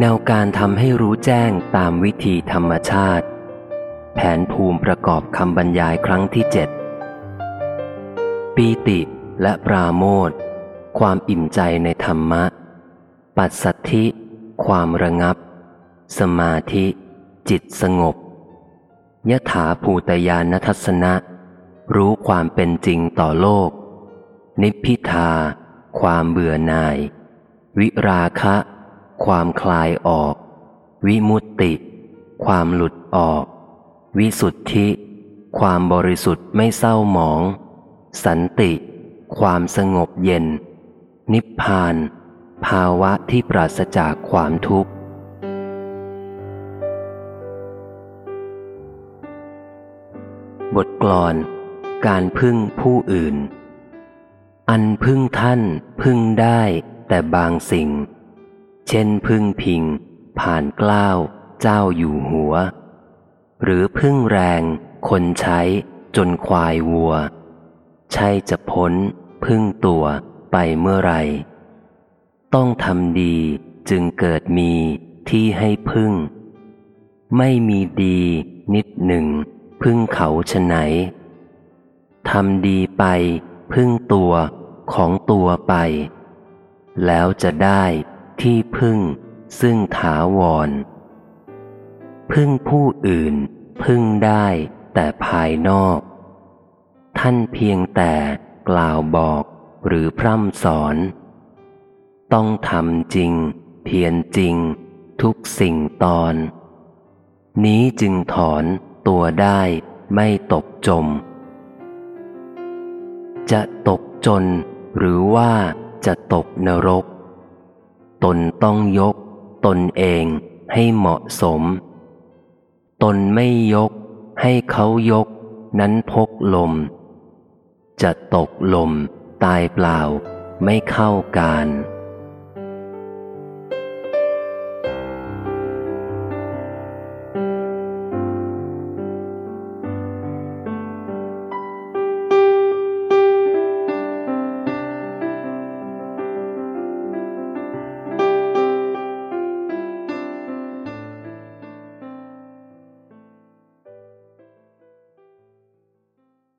แนวการทำให้รู้แจ้งตามวิธีธรรมชาติ แผนภูมิประกอบคำบรรยายครั้งที่เจ็ดปีติและปราโมทความอิ่มใจในธรรมะ ปัสสัทธิ ความระงับ สมาธิ จิตสงบยถาภูตยานทัศนะ รู้ความเป็นจริงต่อโลก นิพพิทา ความเบื่อหน่าย วิราคะ ความคลายออก วิมุตติ ความหลุดออก วิสุทธิ ความบริสุทธิ์ไม่เศร้าหมอง สันติ ความสงบเย็น นิพพาน ภาวะที่ปราศจากความทุกข์บทกลอน การพึ่งผู้อื่น อันพึ่งท่านพึ่งได้แต่บางสิ่ง เช่นพึ่งพิง ผ่านกล้าว เจ้าอยู่หัว หรือพึ่งแรง คนใช้ จนควายวัว ใช่จะพ้น พึ่งตัวไปเมื่อไร ต้องทำดีจึงเกิดมีที่ให้พึ่ง ไม่มีดีนิดหนึ่ง พึ่งเขาชะไหนทำดีไป พึ่งตัวของตัวไป แล้วจะได้ ที่พึ่ง ซึ่งถาวร พึ่งผู้อื่น พึ่งได้แต่ภายนอก ท่านเพียงแต่กล่าวบอกหรือพร่ำสอน ต้องทำจริง เพียรจริง ทุกสิ่งตอน นี้จึงถอนตัวได้ไม่ตกจม จะตกจนหรือว่าจะตกนรก ตนต้องยก ตนเองให้เหมาะสม ตนไม่ยก ให้เขายก นั้นพกลม จะตกลม ตายเปล่า ไม่เข้าการ